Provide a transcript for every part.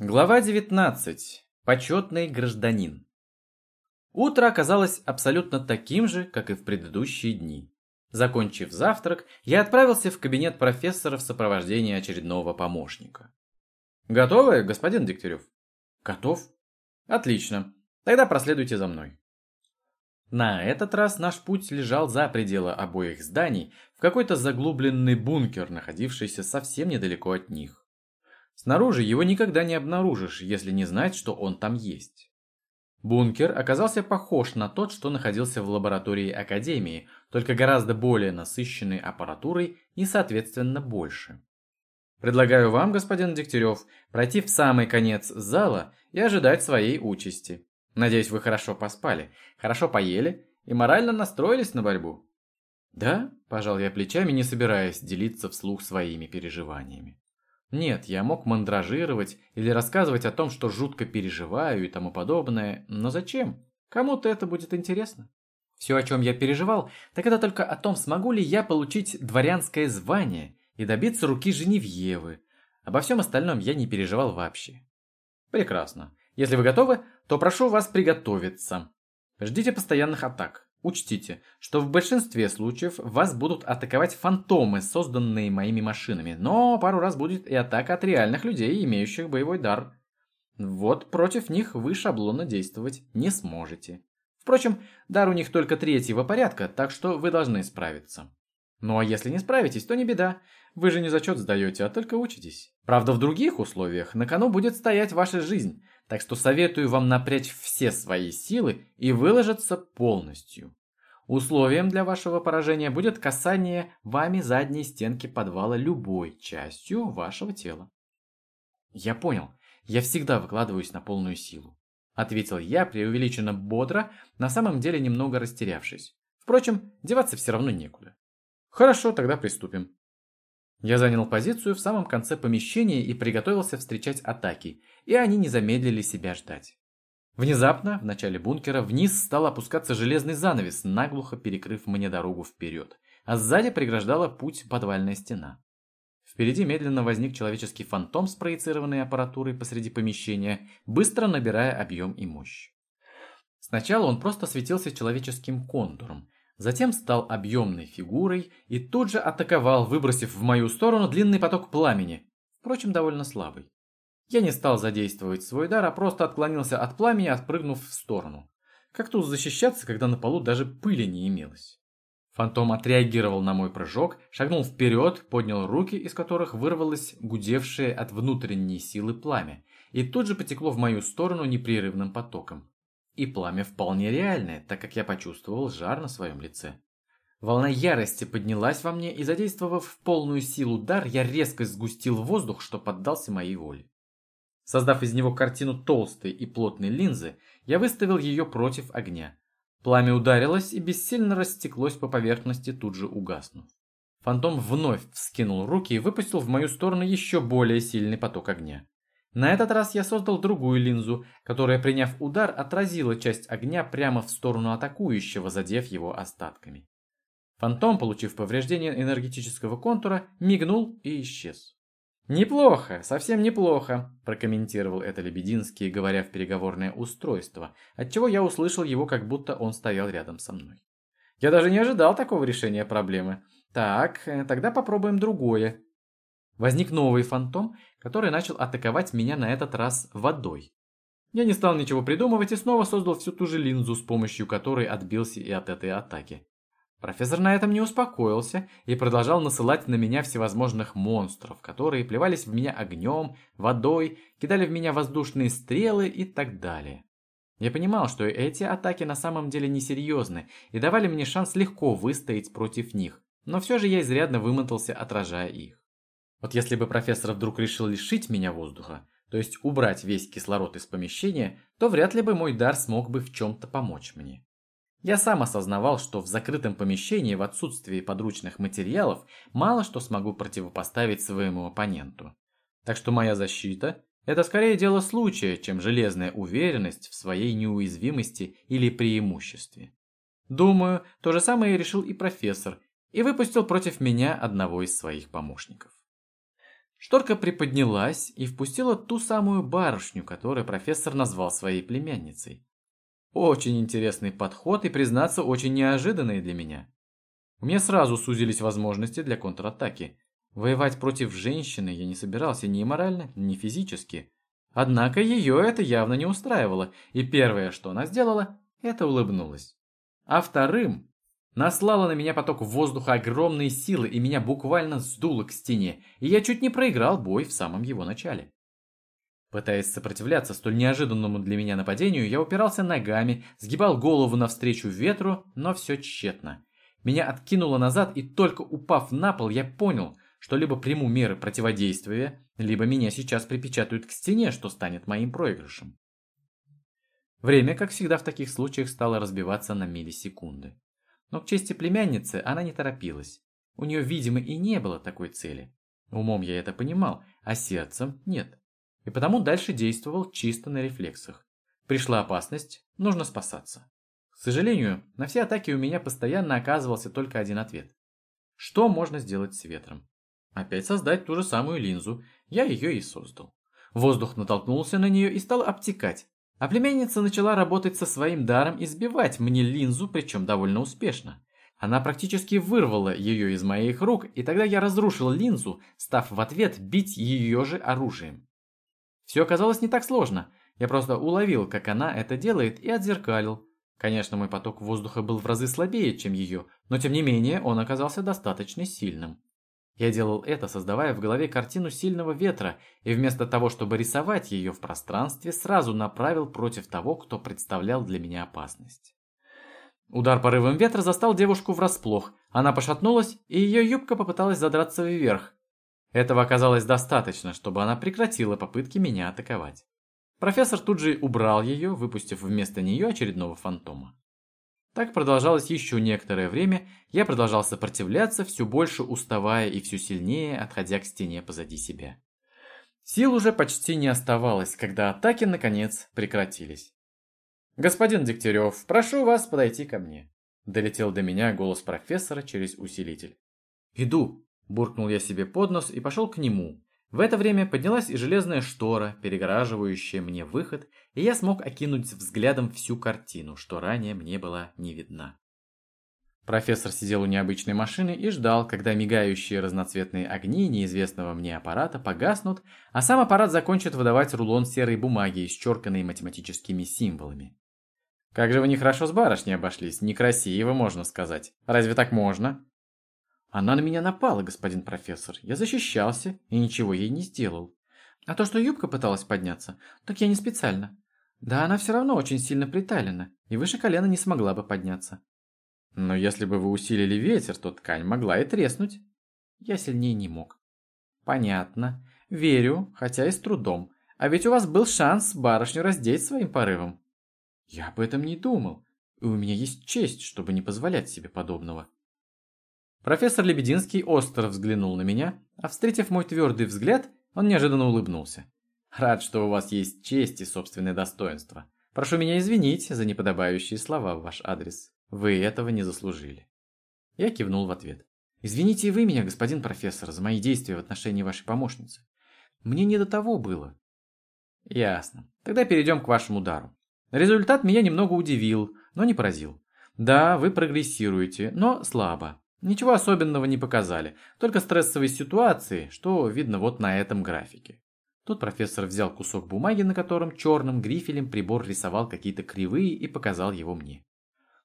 Глава 19. Почетный гражданин. Утро оказалось абсолютно таким же, как и в предыдущие дни. Закончив завтрак, я отправился в кабинет профессора в сопровождении очередного помощника. «Готовы, господин Дегтярев?» «Готов». «Отлично. Тогда проследуйте за мной». На этот раз наш путь лежал за пределы обоих зданий в какой-то заглубленный бункер, находившийся совсем недалеко от них. Снаружи его никогда не обнаружишь, если не знать, что он там есть. Бункер оказался похож на тот, что находился в лаборатории Академии, только гораздо более насыщенной аппаратурой и, соответственно, больше. Предлагаю вам, господин Дегтярев, пройти в самый конец зала и ожидать своей участи. Надеюсь, вы хорошо поспали, хорошо поели и морально настроились на борьбу. Да, пожал я плечами, не собираясь делиться вслух своими переживаниями. Нет, я мог мандражировать или рассказывать о том, что жутко переживаю и тому подобное, но зачем? Кому-то это будет интересно. Все, о чем я переживал, так это только о том, смогу ли я получить дворянское звание и добиться руки Женевьевы. Обо всем остальном я не переживал вообще. Прекрасно. Если вы готовы, то прошу вас приготовиться. Ждите постоянных атак. Учтите, что в большинстве случаев вас будут атаковать фантомы, созданные моими машинами, но пару раз будет и атака от реальных людей, имеющих боевой дар. Вот против них вы шаблонно действовать не сможете. Впрочем, дар у них только третьего порядка, так что вы должны справиться. Ну а если не справитесь, то не беда. Вы же не зачет сдаете, а только учитесь. Правда, в других условиях на кону будет стоять ваша жизнь, так что советую вам напрячь все свои силы и выложиться полностью. Условием для вашего поражения будет касание вами задней стенки подвала любой частью вашего тела. Я понял, я всегда выкладываюсь на полную силу. Ответил я преувеличенно бодро, на самом деле немного растерявшись. Впрочем, деваться все равно некуда. Хорошо, тогда приступим. Я занял позицию в самом конце помещения и приготовился встречать атаки, и они не замедлили себя ждать. Внезапно, в начале бункера, вниз стал опускаться железный занавес, наглухо перекрыв мне дорогу вперед, а сзади преграждала путь подвальная стена. Впереди медленно возник человеческий фантом с проецированной аппаратурой посреди помещения, быстро набирая объем и мощь. Сначала он просто светился человеческим контуром, Затем стал объемной фигурой и тут же атаковал, выбросив в мою сторону длинный поток пламени, впрочем, довольно слабый. Я не стал задействовать свой дар, а просто отклонился от пламени, отпрыгнув в сторону. Как тут защищаться, когда на полу даже пыли не имелось? Фантом отреагировал на мой прыжок, шагнул вперед, поднял руки, из которых вырвалось гудевшее от внутренней силы пламя, и тут же потекло в мою сторону непрерывным потоком. И пламя вполне реальное, так как я почувствовал жар на своем лице. Волна ярости поднялась во мне, и задействовав в полную силу дар, я резко сгустил воздух, что поддался моей воле. Создав из него картину толстой и плотной линзы, я выставил ее против огня. Пламя ударилось и бессильно растеклось по поверхности, тут же угаснув. Фантом вновь вскинул руки и выпустил в мою сторону еще более сильный поток огня. На этот раз я создал другую линзу, которая, приняв удар, отразила часть огня прямо в сторону атакующего, задев его остатками. Фантом, получив повреждение энергетического контура, мигнул и исчез. «Неплохо, совсем неплохо», – прокомментировал это Лебединский, говоря в переговорное устройство, отчего я услышал его, как будто он стоял рядом со мной. «Я даже не ожидал такого решения проблемы. Так, э, тогда попробуем другое. Возник новый фантом, который начал атаковать меня на этот раз водой. Я не стал ничего придумывать и снова создал всю ту же линзу, с помощью которой отбился и от этой атаки. Профессор на этом не успокоился и продолжал насылать на меня всевозможных монстров, которые плевались в меня огнем, водой, кидали в меня воздушные стрелы и так далее. Я понимал, что эти атаки на самом деле несерьезны и давали мне шанс легко выстоять против них, но все же я изрядно вымотался, отражая их. Вот если бы профессор вдруг решил лишить меня воздуха, то есть убрать весь кислород из помещения, то вряд ли бы мой дар смог бы в чем-то помочь мне. Я сам осознавал, что в закрытом помещении в отсутствии подручных материалов мало что смогу противопоставить своему оппоненту. Так что моя защита – это скорее дело случая, чем железная уверенность в своей неуязвимости или преимуществе. Думаю, то же самое решил и профессор, и выпустил против меня одного из своих помощников. Шторка приподнялась и впустила ту самую барышню, которую профессор назвал своей племянницей. Очень интересный подход и, признаться, очень неожиданный для меня. У меня сразу сузились возможности для контратаки. Воевать против женщины я не собирался ни морально, ни физически. Однако ее это явно не устраивало, и первое, что она сделала, это улыбнулась. А вторым наслала на меня поток воздуха огромной силы и меня буквально сдуло к стене, и я чуть не проиграл бой в самом его начале. Пытаясь сопротивляться столь неожиданному для меня нападению, я упирался ногами, сгибал голову навстречу ветру, но все тщетно. Меня откинуло назад, и только упав на пол, я понял, что либо приму меры противодействия, либо меня сейчас припечатают к стене, что станет моим проигрышем. Время, как всегда в таких случаях, стало разбиваться на миллисекунды. Но к чести племянницы она не торопилась. У нее, видимо, и не было такой цели. Умом я это понимал, а сердцем нет. И потому дальше действовал чисто на рефлексах. Пришла опасность, нужно спасаться. К сожалению, на все атаки у меня постоянно оказывался только один ответ. Что можно сделать с ветром? Опять создать ту же самую линзу. Я ее и создал. Воздух натолкнулся на нее и стал обтекать. А племянница начала работать со своим даром и сбивать мне линзу, причем довольно успешно. Она практически вырвала ее из моих рук, и тогда я разрушил линзу, став в ответ бить ее же оружием. Все оказалось не так сложно. Я просто уловил, как она это делает, и отзеркалил. Конечно, мой поток воздуха был в разы слабее, чем ее, но тем не менее он оказался достаточно сильным. Я делал это, создавая в голове картину сильного ветра, и вместо того, чтобы рисовать ее в пространстве, сразу направил против того, кто представлял для меня опасность. Удар порывом ветра застал девушку врасплох. Она пошатнулась, и ее юбка попыталась задраться вверх. Этого оказалось достаточно, чтобы она прекратила попытки меня атаковать. Профессор тут же убрал ее, выпустив вместо нее очередного фантома. Так продолжалось еще некоторое время, я продолжал сопротивляться, все больше уставая и все сильнее отходя к стене позади себя. Сил уже почти не оставалось, когда атаки, наконец, прекратились. «Господин Дегтярев, прошу вас подойти ко мне», – долетел до меня голос профессора через усилитель. «Иду», – буркнул я себе под нос и пошел к нему, в это время поднялась и железная штора, перегораживающая мне выход, и я смог окинуть взглядом всю картину, что ранее мне была не видна. Профессор сидел у необычной машины и ждал, когда мигающие разноцветные огни неизвестного мне аппарата погаснут, а сам аппарат закончит выдавать рулон серой бумаги, исчерканной математическими символами. Как же вы нехорошо с барышней обошлись, некрасиво, можно сказать. Разве так можно? Она на меня напала, господин профессор. Я защищался и ничего ей не сделал. А то, что юбка пыталась подняться, так я не специально. Да она все равно очень сильно приталена, и выше колена не смогла бы подняться. Но если бы вы усилили ветер, то ткань могла и треснуть. Я сильнее не мог. Понятно. Верю, хотя и с трудом. А ведь у вас был шанс барышню раздеть своим порывом. Я об этом не думал, и у меня есть честь, чтобы не позволять себе подобного. Профессор Лебединский остро взглянул на меня, а встретив мой твердый взгляд, он неожиданно улыбнулся. «Рад, что у вас есть честь и собственное достоинство. Прошу меня извинить за неподобающие слова в ваш адрес. Вы этого не заслужили». Я кивнул в ответ. «Извините и вы меня, господин профессор, за мои действия в отношении вашей помощницы. Мне не до того было». «Ясно. Тогда перейдем к вашему удару. Результат меня немного удивил, но не поразил. Да, вы прогрессируете, но слабо. Ничего особенного не показали, только стрессовые ситуации, что видно вот на этом графике. Тут профессор взял кусок бумаги, на котором черным грифелем прибор рисовал какие-то кривые и показал его мне.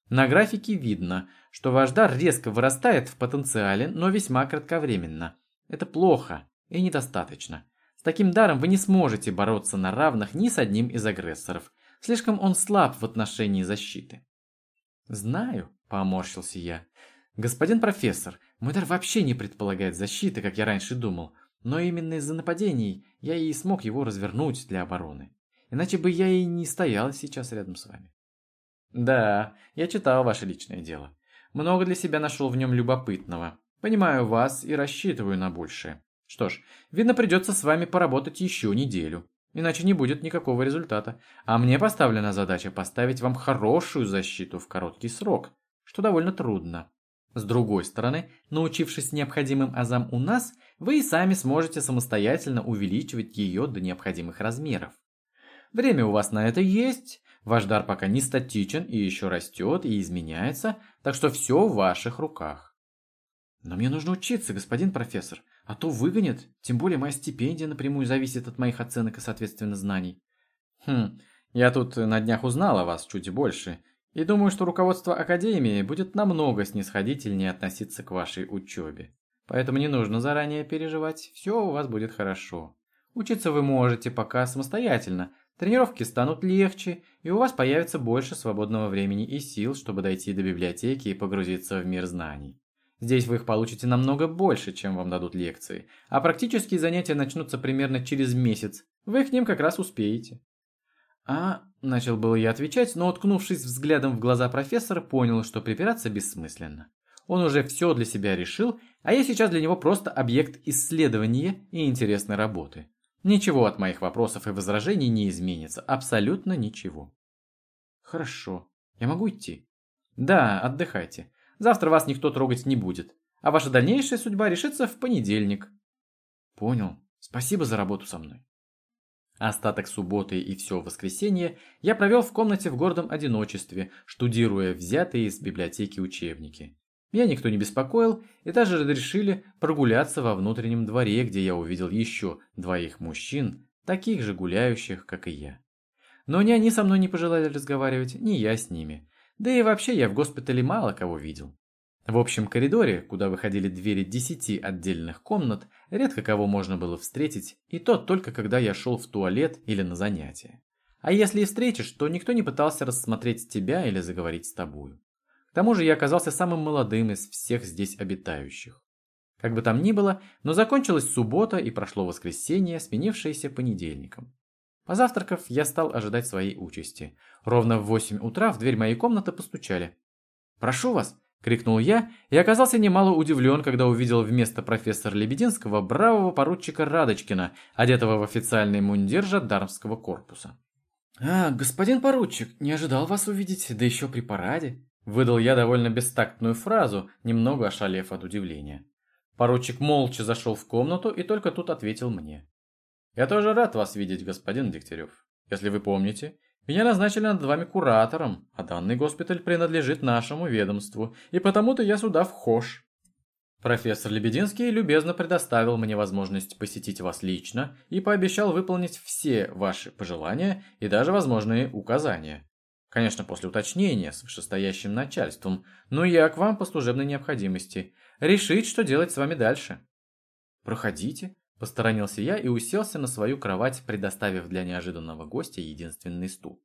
На графике видно, что ваш дар резко вырастает в потенциале, но весьма кратковременно. Это плохо и недостаточно. С таким даром вы не сможете бороться на равных ни с одним из агрессоров. Слишком он слаб в отношении защиты. «Знаю», – поморщился я, «Господин профессор, мой дар вообще не предполагает защиты, как я раньше думал, но именно из-за нападений я и смог его развернуть для обороны. Иначе бы я и не стоял сейчас рядом с вами». «Да, я читал ваше личное дело. Много для себя нашел в нем любопытного. Понимаю вас и рассчитываю на большее. Что ж, видно придется с вами поработать еще неделю, иначе не будет никакого результата. А мне поставлена задача поставить вам хорошую защиту в короткий срок, что довольно трудно. С другой стороны, научившись необходимым азам у нас, вы и сами сможете самостоятельно увеличивать ее до необходимых размеров. Время у вас на это есть, ваш дар пока не статичен и еще растет и изменяется, так что все в ваших руках. Но мне нужно учиться, господин профессор, а то выгонят, тем более моя стипендия напрямую зависит от моих оценок и, соответственно, знаний. Хм, я тут на днях узнал о вас чуть больше, и думаю, что руководство Академии будет намного снисходительнее относиться к вашей учебе. Поэтому не нужно заранее переживать, все у вас будет хорошо. Учиться вы можете пока самостоятельно, тренировки станут легче, и у вас появится больше свободного времени и сил, чтобы дойти до библиотеки и погрузиться в мир знаний. Здесь вы их получите намного больше, чем вам дадут лекции, а практические занятия начнутся примерно через месяц, вы к ним как раз успеете. А, начал было я отвечать, но уткнувшись взглядом в глаза профессора, понял, что припираться бессмысленно. Он уже все для себя решил, а я сейчас для него просто объект исследования и интересной работы. Ничего от моих вопросов и возражений не изменится, абсолютно ничего. Хорошо, я могу идти? Да, отдыхайте. Завтра вас никто трогать не будет, а ваша дальнейшая судьба решится в понедельник. Понял. Спасибо за работу со мной. Остаток субботы и все воскресенье я провел в комнате в гордом одиночестве, штудируя взятые из библиотеки учебники. Меня никто не беспокоил, и даже разрешили прогуляться во внутреннем дворе, где я увидел еще двоих мужчин, таких же гуляющих, как и я. Но ни они со мной не пожелали разговаривать, ни я с ними. Да и вообще я в госпитале мало кого видел. В общем коридоре, куда выходили двери десяти отдельных комнат, редко кого можно было встретить, и то только когда я шел в туалет или на занятия. А если и встретишь, то никто не пытался рассмотреть тебя или заговорить с тобою. К тому же я оказался самым молодым из всех здесь обитающих. Как бы там ни было, но закончилась суббота и прошло воскресенье, сменившееся понедельником. Позавтракав, я стал ожидать своей участи. Ровно в восемь утра в дверь моей комнаты постучали. «Прошу вас!» – крикнул я и оказался немало удивлен, когда увидел вместо профессора Лебединского бравого поручика Радочкина, одетого в официальный мундир жандармского корпуса. «А, господин поручик, не ожидал вас увидеть, да еще при параде», – выдал я довольно бестактную фразу, немного ошалев от удивления. Поручик молча зашел в комнату и только тут ответил мне. «Я тоже рад вас видеть, господин Дегтярев. Если вы помните, меня назначили над вами куратором, а данный госпиталь принадлежит нашему ведомству, и потому-то я сюда вхож. Профессор Лебединский любезно предоставил мне возможность посетить вас лично и пообещал выполнить все ваши пожелания и даже возможные указания. Конечно, после уточнения с вышестоящим начальством, но я к вам по служебной необходимости. Решить, что делать с вами дальше. Проходите, Посторонился я и уселся на свою кровать, предоставив для неожиданного гостя единственный стул.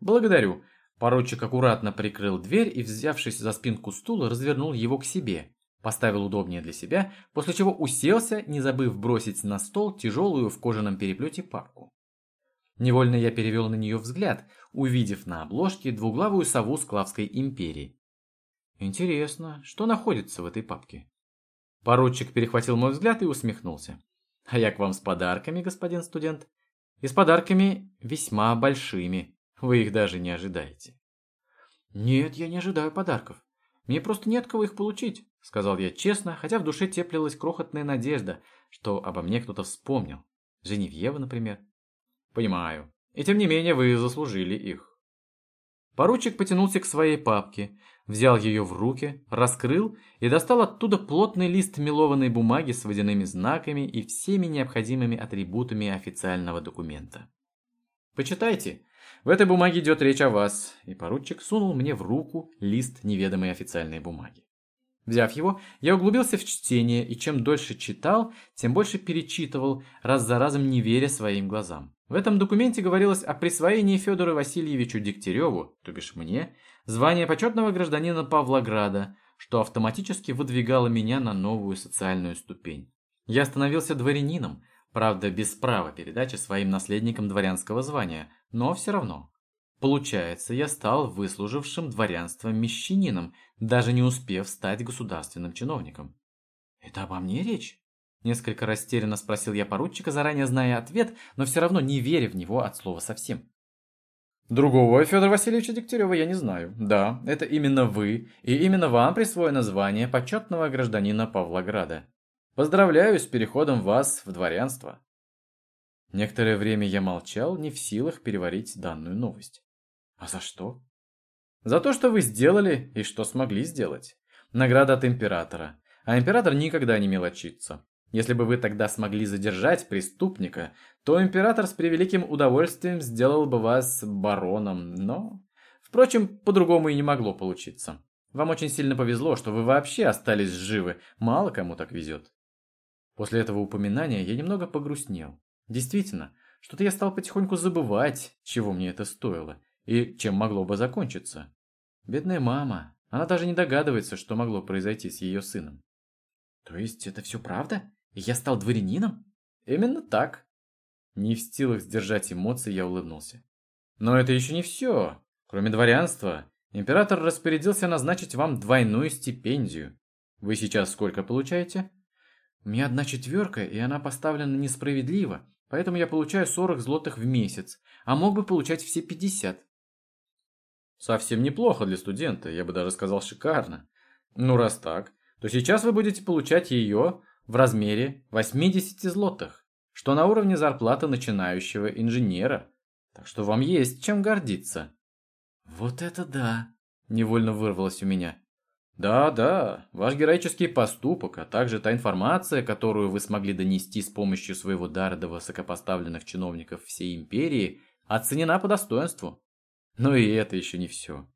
«Благодарю». Поручик аккуратно прикрыл дверь и, взявшись за спинку стула, развернул его к себе. Поставил удобнее для себя, после чего уселся, не забыв бросить на стол тяжелую в кожаном переплете папку. Невольно я перевел на нее взгляд, увидев на обложке двуглавую сову Склавской империи. Интересно, что находится в этой папке? Поручик перехватил мой взгляд и усмехнулся. А я к вам с подарками, господин студент. И с подарками весьма большими. Вы их даже не ожидаете. Нет, я не ожидаю подарков. Мне просто нет кого их получить, сказал я честно, хотя в душе теплилась крохотная надежда, что обо мне кто-то вспомнил. Женевьева, например. Понимаю. И тем не менее вы заслужили их. Поручик потянулся к своей папке, взял ее в руки, раскрыл и достал оттуда плотный лист мелованной бумаги с водяными знаками и всеми необходимыми атрибутами официального документа. «Почитайте. В этой бумаге идет речь о вас», и поручик сунул мне в руку лист неведомой официальной бумаги. Взяв его, я углубился в чтение, и чем дольше читал, тем больше перечитывал, раз за разом не веря своим глазам. В этом документе говорилось о присвоении Федору Васильевичу Дегтяреву, то бишь мне, звания почетного гражданина Павлограда, что автоматически выдвигало меня на новую социальную ступень. Я становился дворянином, правда без права передачи своим наследникам дворянского звания, но все равно. Получается, я стал выслужившим дворянство мещанином, даже не успев стать государственным чиновником. Это обо мне речь? Несколько растерянно спросил я поручика, заранее зная ответ, но все равно не веря в него от слова совсем. Другого Федора Васильевича Дегтярева я не знаю. Да, это именно вы, и именно вам присвоено звание почетного гражданина Павлограда. Поздравляю с переходом вас в дворянство. Некоторое время я молчал, не в силах переварить данную новость. А за что? За то, что вы сделали и что смогли сделать. Награда от императора. А император никогда не мелочится. Если бы вы тогда смогли задержать преступника, то император с превеликим удовольствием сделал бы вас бароном, но... Впрочем, по-другому и не могло получиться. Вам очень сильно повезло, что вы вообще остались живы, мало кому так везет. После этого упоминания я немного погрустнел. Действительно, что-то я стал потихоньку забывать, чего мне это стоило, и чем могло бы закончиться. Бедная мама, она даже не догадывается, что могло произойти с ее сыном. То есть это все правда? Я стал дворянином? Именно так. Не в силах сдержать эмоции, я улыбнулся. Но это еще не все. Кроме дворянства, император распорядился назначить вам двойную стипендию. Вы сейчас сколько получаете? У меня одна четверка, и она поставлена несправедливо, поэтому я получаю 40 злотых в месяц, а мог бы получать все 50. Совсем неплохо для студента, я бы даже сказал шикарно. Ну раз так, то сейчас вы будете получать ее в размере 80 злотых, что на уровне зарплаты начинающего инженера. Так что вам есть чем гордиться. Вот это да, невольно вырвалось у меня. Да, да, ваш героический поступок, а также та информация, которую вы смогли донести с помощью своего дара до высокопоставленных чиновников всей империи, оценена по достоинству. Но и это еще не все.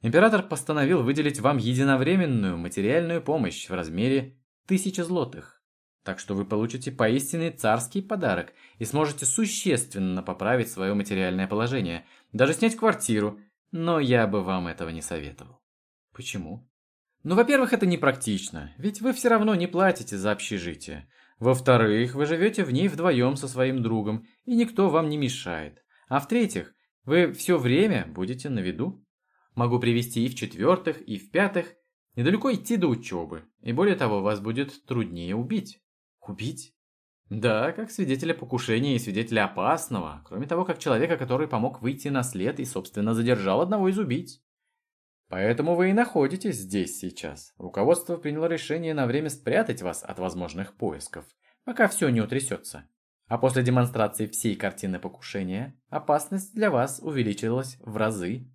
Император постановил выделить вам единовременную материальную помощь в размере тысячи злотых. Так что вы получите поистине царский подарок и сможете существенно поправить свое материальное положение, даже снять квартиру, но я бы вам этого не советовал. Почему? Ну, во-первых, это непрактично, ведь вы все равно не платите за общежитие. Во-вторых, вы живете в ней вдвоем со своим другом, и никто вам не мешает. А в-третьих, вы все время будете на виду. Могу привести и в-четвертых, и в-пятых. Недалеко идти до учебы, и более того, вас будет труднее убить. Убить? Да, как свидетеля покушения и свидетеля опасного, кроме того, как человека, который помог выйти на след и, собственно, задержал одного из убийц. Поэтому вы и находитесь здесь сейчас. Руководство приняло решение на время спрятать вас от возможных поисков, пока все не утрясется. А после демонстрации всей картины покушения, опасность для вас увеличилась в разы.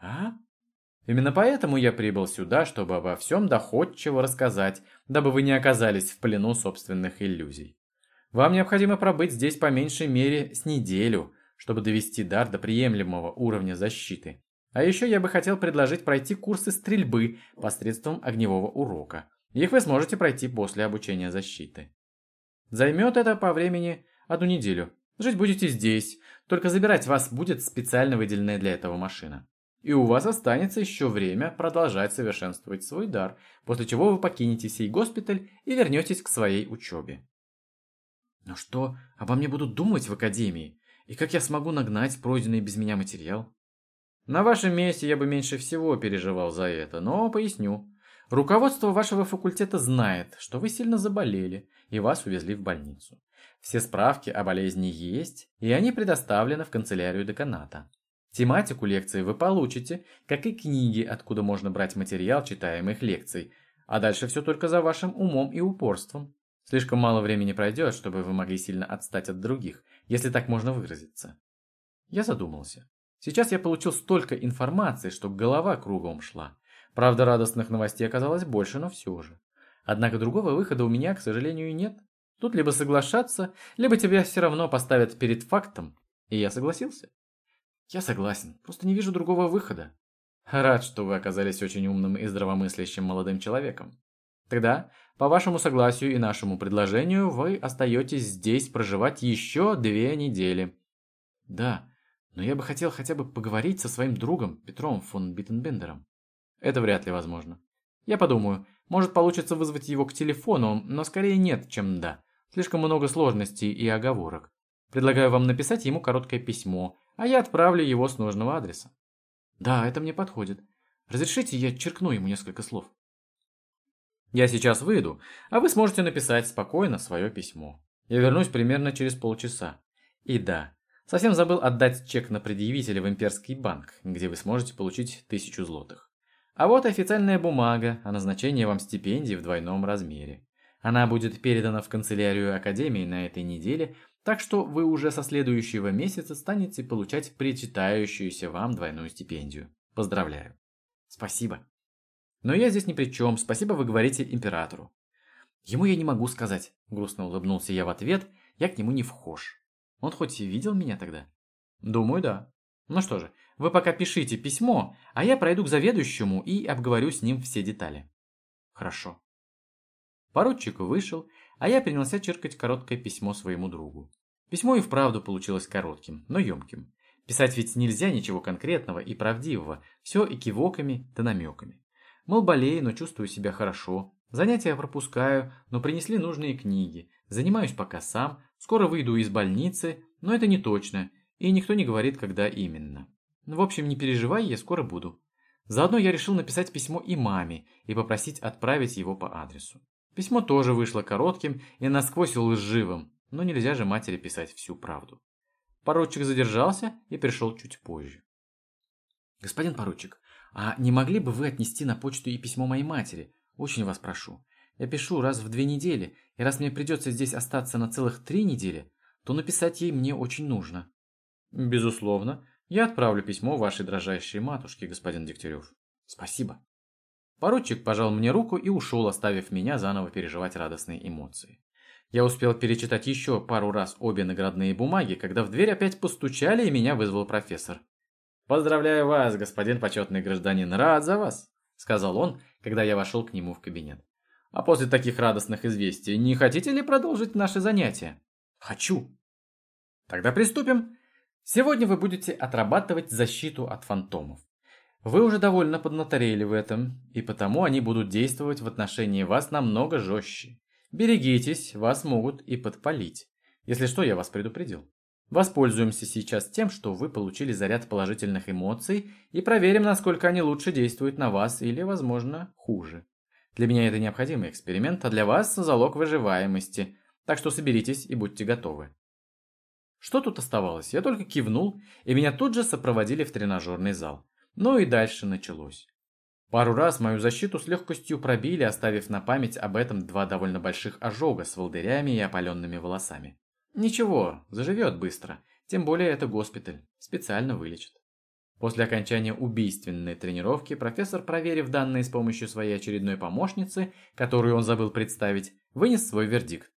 А? Именно поэтому я прибыл сюда, чтобы обо всем доходчиво рассказать, дабы вы не оказались в плену собственных иллюзий. Вам необходимо пробыть здесь по меньшей мере с неделю, чтобы довести дар до приемлемого уровня защиты. А еще я бы хотел предложить пройти курсы стрельбы посредством огневого урока. Их вы сможете пройти после обучения защиты. Займет это по времени одну неделю. Жить будете здесь, только забирать вас будет специально выделенная для этого машина. И у вас останется еще время продолжать совершенствовать свой дар, после чего вы покинете сей госпиталь и вернетесь к своей учебе. Но что обо мне будут думать в академии? И как я смогу нагнать пройденный без меня материал? На вашем месте я бы меньше всего переживал за это, но поясню. Руководство вашего факультета знает, что вы сильно заболели, и вас увезли в больницу. Все справки о болезни есть, и они предоставлены в канцелярию деканата. Тематику лекции вы получите, как и книги, откуда можно брать материал читаемых лекций, а дальше все только за вашим умом и упорством. Слишком мало времени пройдет, чтобы вы могли сильно отстать от других, если так можно выразиться. Я задумался. Сейчас я получил столько информации, что голова кругом шла. Правда, радостных новостей оказалось больше, но все же. Однако другого выхода у меня, к сожалению, нет. Тут либо соглашаться, либо тебя все равно поставят перед фактом. И я согласился. Я согласен, просто не вижу другого выхода. Рад, что вы оказались очень умным и здравомыслящим молодым человеком. Тогда, по вашему согласию и нашему предложению, вы остаетесь здесь проживать еще две недели. Да, но я бы хотел хотя бы поговорить со своим другом Петром фон Биттенбендером. Это вряд ли возможно. Я подумаю, может получится вызвать его к телефону, но скорее нет, чем да. Слишком много сложностей и оговорок. Предлагаю вам написать ему короткое письмо, а я отправлю его с нужного адреса. Да, это мне подходит. Разрешите, я черкну ему несколько слов. Я сейчас выйду, а вы сможете написать спокойно свое письмо. Я вернусь примерно через полчаса. И да, Совсем забыл отдать чек на предъявителя в имперский банк, где вы сможете получить тысячу злотых. А вот официальная бумага о назначении вам стипендии в двойном размере. Она будет передана в канцелярию Академии на этой неделе, так что вы уже со следующего месяца станете получать причитающуюся вам двойную стипендию. Поздравляю. Спасибо. Но я здесь ни при чем, спасибо вы говорите императору. Ему я не могу сказать, грустно улыбнулся я в ответ, я к нему не вхож. Он хоть и видел меня тогда? Думаю, да. Ну что же, вы пока пишите письмо, а я пройду к заведующему и обговорю с ним все детали. Хорошо. Поручик вышел, а я принялся черкать короткое письмо своему другу. Письмо и вправду получилось коротким, но емким. Писать ведь нельзя ничего конкретного и правдивого, все экивоками да намеками. Мол, болею, но чувствую себя хорошо, занятия пропускаю, но принесли нужные книги, занимаюсь пока сам, Скоро выйду из больницы, но это не точно, и никто не говорит, когда именно. Ну, в общем, не переживай, я скоро буду. Заодно я решил написать письмо и маме и попросить отправить его по адресу. Письмо тоже вышло коротким и насквозь лживым, но нельзя же матери писать всю правду. Поручик задержался и пришел чуть позже. «Господин поручик, а не могли бы вы отнести на почту и письмо моей матери? Очень вас прошу. Я пишу раз в две недели, и раз мне придется здесь остаться на целых три недели, то написать ей мне очень нужно. Безусловно, я отправлю письмо вашей дрожайшей матушке, господин Дегтярев. Спасибо. Поручик пожал мне руку и ушел, оставив меня заново переживать радостные эмоции. Я успел перечитать еще пару раз обе наградные бумаги, когда в дверь опять постучали и меня вызвал профессор. «Поздравляю вас, господин почетный гражданин, рад за вас», — сказал он, когда я вошел к нему в кабинет. А после таких радостных известий, не хотите ли продолжить наши занятия? Хочу. Тогда приступим. Сегодня вы будете отрабатывать защиту от фантомов. Вы уже довольно поднаторели в этом, и потому они будут действовать в отношении вас намного жестче. Берегитесь, вас могут и подпалить. Если что, я вас предупредил. Воспользуемся сейчас тем, что вы получили заряд положительных эмоций и проверим, насколько они лучше действуют на вас или, возможно, хуже. Для меня это необходимый эксперимент, а для вас залог выживаемости. Так что соберитесь и будьте готовы. Что тут оставалось? Я только кивнул, и меня тут же сопроводили в тренажерный зал. Ну и дальше началось. Пару раз мою защиту с легкостью пробили, оставив на память об этом два довольно больших ожога с волдырями и опаленными волосами. Ничего, заживет быстро. Тем более это госпиталь. Специально вылечит. После окончания убийственной тренировки профессор, проверив данные с помощью своей очередной помощницы, которую он забыл представить, вынес свой вердикт.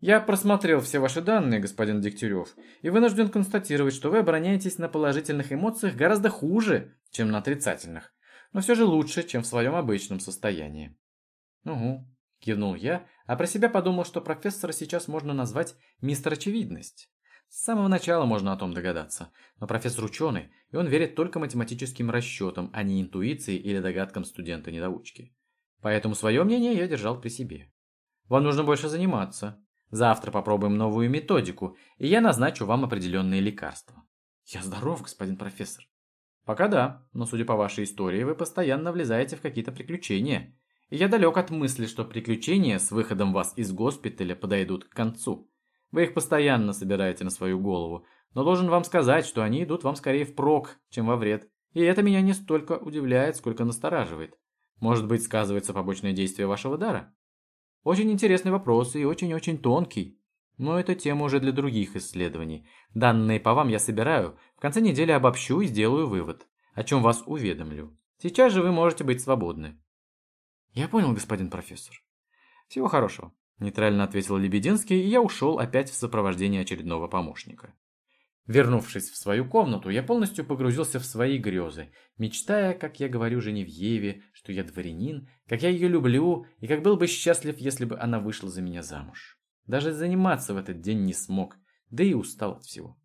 «Я просмотрел все ваши данные, господин Дегтярев, и вынужден констатировать, что вы обороняетесь на положительных эмоциях гораздо хуже, чем на отрицательных, но все же лучше, чем в своем обычном состоянии». «Угу», – кивнул я, а про себя подумал, что профессора сейчас можно назвать мистер Очевидность. С самого начала можно о том догадаться, но профессор ученый, и он верит только математическим расчетам, а не интуиции или догадкам студента-недоучки. Поэтому свое мнение я держал при себе. Вам нужно больше заниматься. Завтра попробуем новую методику, и я назначу вам определенные лекарства. Я здоров, господин профессор. Пока да, но судя по вашей истории, вы постоянно влезаете в какие-то приключения. И я далек от мысли, что приключения с выходом вас из госпиталя подойдут к концу. Вы их постоянно собираете на свою голову, но должен вам сказать, что они идут вам скорее впрок, чем во вред. И это меня не столько удивляет, сколько настораживает. Может быть, сказывается побочное действие вашего дара? Очень интересный вопрос и очень-очень тонкий. Но это тема уже для других исследований. Данные по вам я собираю, в конце недели обобщу и сделаю вывод, о чем вас уведомлю. Сейчас же вы можете быть свободны. Я понял, господин профессор. Всего хорошего. Нейтрально ответил Лебединский, и я ушел опять в сопровождении очередного помощника. Вернувшись в свою комнату, я полностью погрузился в свои грезы, мечтая, как я говорю Женевьеве, что я дворянин, как я ее люблю, и как был бы счастлив, если бы она вышла за меня замуж. Даже заниматься в этот день не смог, да и устал от всего.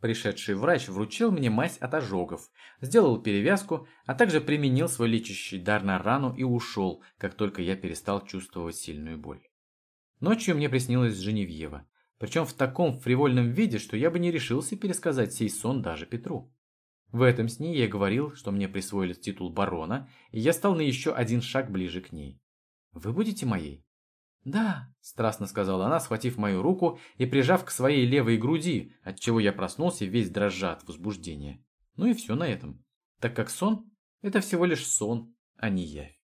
Пришедший врач вручил мне мазь от ожогов, сделал перевязку, а также применил свой лечащий дар на рану и ушел, как только я перестал чувствовать сильную боль. Ночью мне приснилась Женевьева, причем в таком фривольном виде, что я бы не решился пересказать сей сон даже Петру. В этом сне я говорил, что мне присвоили титул барона, и я стал на еще один шаг ближе к ней. «Вы будете моей?» «Да», – страстно сказала она, схватив мою руку и прижав к своей левой груди, отчего я проснулся весь дрожа от возбуждения. Ну и все на этом, так как сон – это всего лишь сон, а не явь.